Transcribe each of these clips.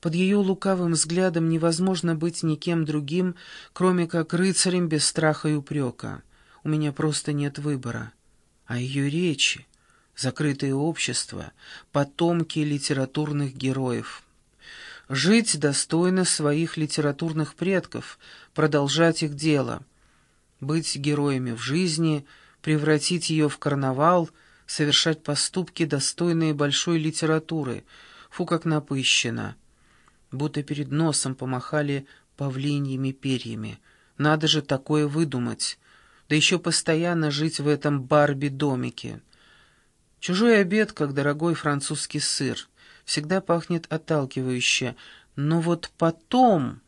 Под ее лукавым взглядом невозможно быть никем другим, кроме как рыцарем без страха и упрека. У меня просто нет выбора. А ее речи, закрытое общество, потомки литературных героев. Жить достойно своих литературных предков, продолжать их дело. Быть героями в жизни, превратить ее в карнавал, совершать поступки, достойные большой литературы. Фу, как напыщено будто перед носом помахали павлиньими перьями. Надо же такое выдумать, да еще постоянно жить в этом Барби-домике. Чужой обед, как дорогой французский сыр, всегда пахнет отталкивающе, но вот потом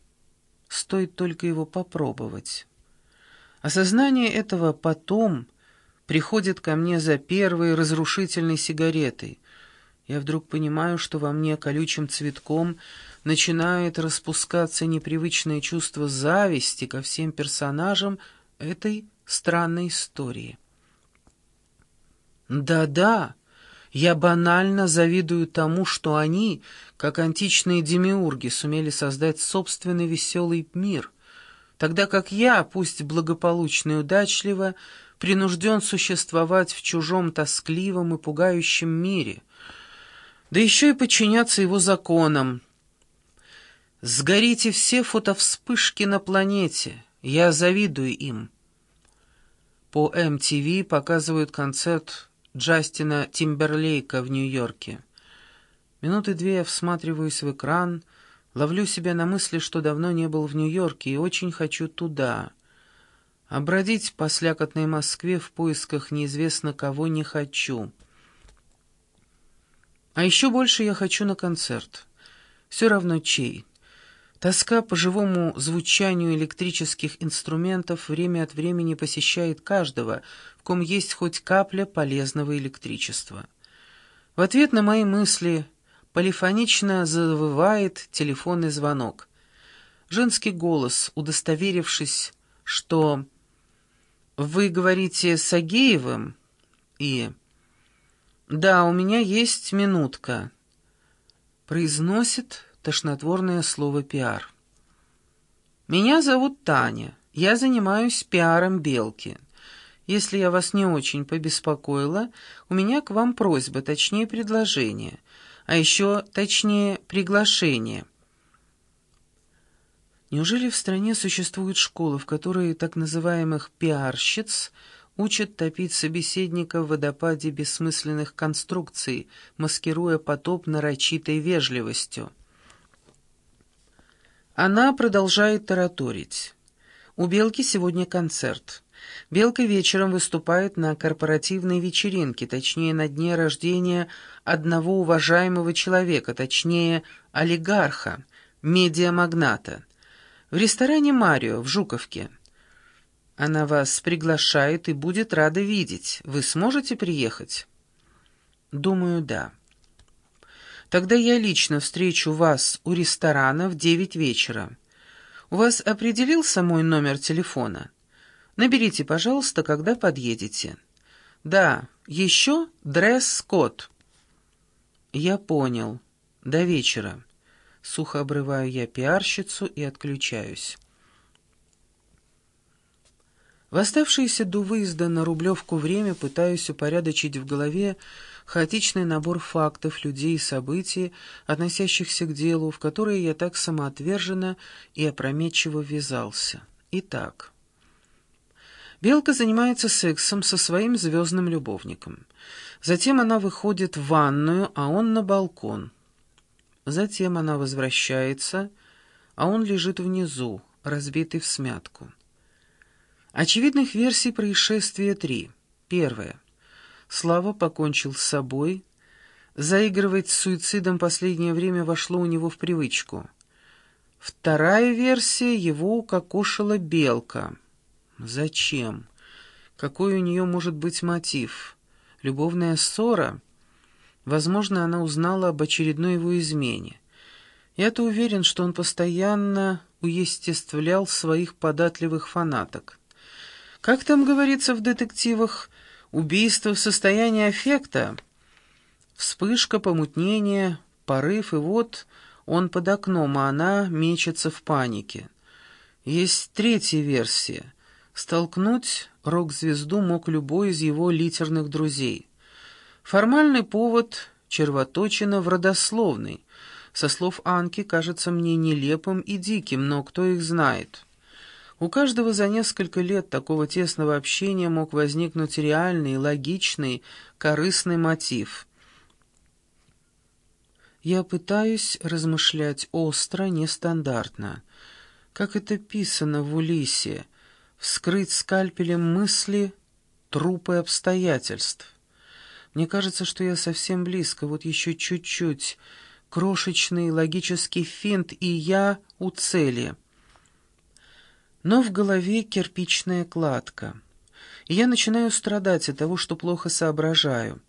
стоит только его попробовать. Осознание этого «потом» приходит ко мне за первой разрушительной сигаретой. Я вдруг понимаю, что во мне колючим цветком — начинает распускаться непривычное чувство зависти ко всем персонажам этой странной истории. Да-да, я банально завидую тому, что они, как античные демиурги, сумели создать собственный веселый мир, тогда как я, пусть благополучно и удачливо, принужден существовать в чужом тоскливом и пугающем мире, да еще и подчиняться его законам, Сгорите все фотовспышки на планете. Я завидую им. По MTV показывают концерт Джастина Тимберлейка в Нью-Йорке. Минуты две я всматриваюсь в экран, ловлю себя на мысли, что давно не был в Нью-Йорке и очень хочу туда. Обродить по слякотной Москве в поисках неизвестно кого не хочу. А еще больше я хочу на концерт. Все равно чей. Тоска по живому звучанию электрических инструментов время от времени посещает каждого, в ком есть хоть капля полезного электричества. В ответ на мои мысли полифонично завывает телефонный звонок. Женский голос, удостоверившись, что «Вы говорите с Агеевым?» и «Да, у меня есть минутка», произносит тошнотворное слово «пиар». «Меня зовут Таня. Я занимаюсь пиаром «Белки». Если я вас не очень побеспокоила, у меня к вам просьба, точнее предложение, а еще точнее приглашение». Неужели в стране существует школы, в которой так называемых «пиарщиц» учат топить собеседника в водопаде бессмысленных конструкций, маскируя потоп нарочитой вежливостью? Она продолжает тараторить. У Белки сегодня концерт. Белка вечером выступает на корпоративной вечеринке, точнее, на дне рождения одного уважаемого человека, точнее, олигарха, медиамагната. В ресторане «Марио» в Жуковке. Она вас приглашает и будет рада видеть. Вы сможете приехать? Думаю, да. Тогда я лично встречу вас у ресторана в девять вечера. У вас определился мой номер телефона? Наберите, пожалуйста, когда подъедете. Да, еще дресс-код. Я понял. До вечера. Сухо обрываю я пиарщицу и отключаюсь. В оставшееся до выезда на Рублевку время пытаюсь упорядочить в голове хаотичный набор фактов, людей и событий, относящихся к делу, в которое я так самоотверженно и опрометчиво ввязался. Итак, Белка занимается сексом со своим звездным любовником. Затем она выходит в ванную, а он на балкон. Затем она возвращается, а он лежит внизу, разбитый в смятку. Очевидных версий происшествия три. Первая. Слава покончил с собой. Заигрывать с суицидом последнее время вошло у него в привычку. Вторая версия — его укокошила белка. Зачем? Какой у нее может быть мотив? Любовная ссора? Возможно, она узнала об очередной его измене. Я-то уверен, что он постоянно уестествлял своих податливых фанаток. Как там говорится в детективах, убийство в состоянии аффекта? Вспышка, помутнение, порыв, и вот Он под окном, а она мечется в панике. Есть третья версия. Столкнуть рок-звезду мог любой из его литерных друзей. Формальный повод — червоточина в родословной. Со слов Анки кажется мне нелепым и диким, но кто их знает? У каждого за несколько лет такого тесного общения мог возникнуть реальный, логичный, корыстный мотив. Я пытаюсь размышлять остро, нестандартно. Как это писано в Улисе, вскрыть скальпелем мысли, трупы обстоятельств. Мне кажется, что я совсем близко, вот еще чуть-чуть, крошечный логический финт, и я у цели — но в голове кирпичная кладка. И я начинаю страдать от того, что плохо соображаю.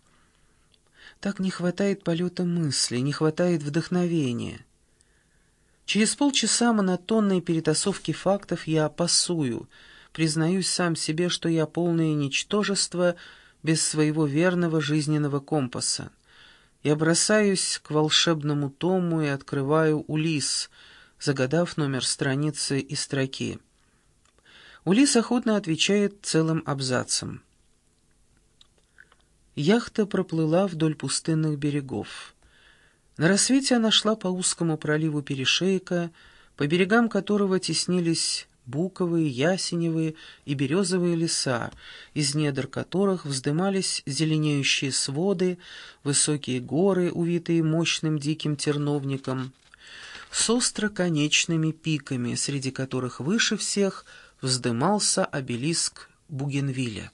Так не хватает полета мысли, не хватает вдохновения. Через полчаса монотонной перетасовки фактов я пасую, признаюсь сам себе, что я полное ничтожество без своего верного жизненного компаса. Я бросаюсь к волшебному тому и открываю Улис, загадав номер страницы и строки. Улис охотно отвечает целым абзацем. Яхта проплыла вдоль пустынных берегов. На рассвете она шла по узкому проливу перешейка, по берегам которого теснились буковые, ясеневые и березовые леса, из недр которых вздымались зеленеющие своды, высокие горы, увитые мощным диким терновником, с остроконечными пиками, среди которых выше всех — вздымался обелиск Бугенвилля.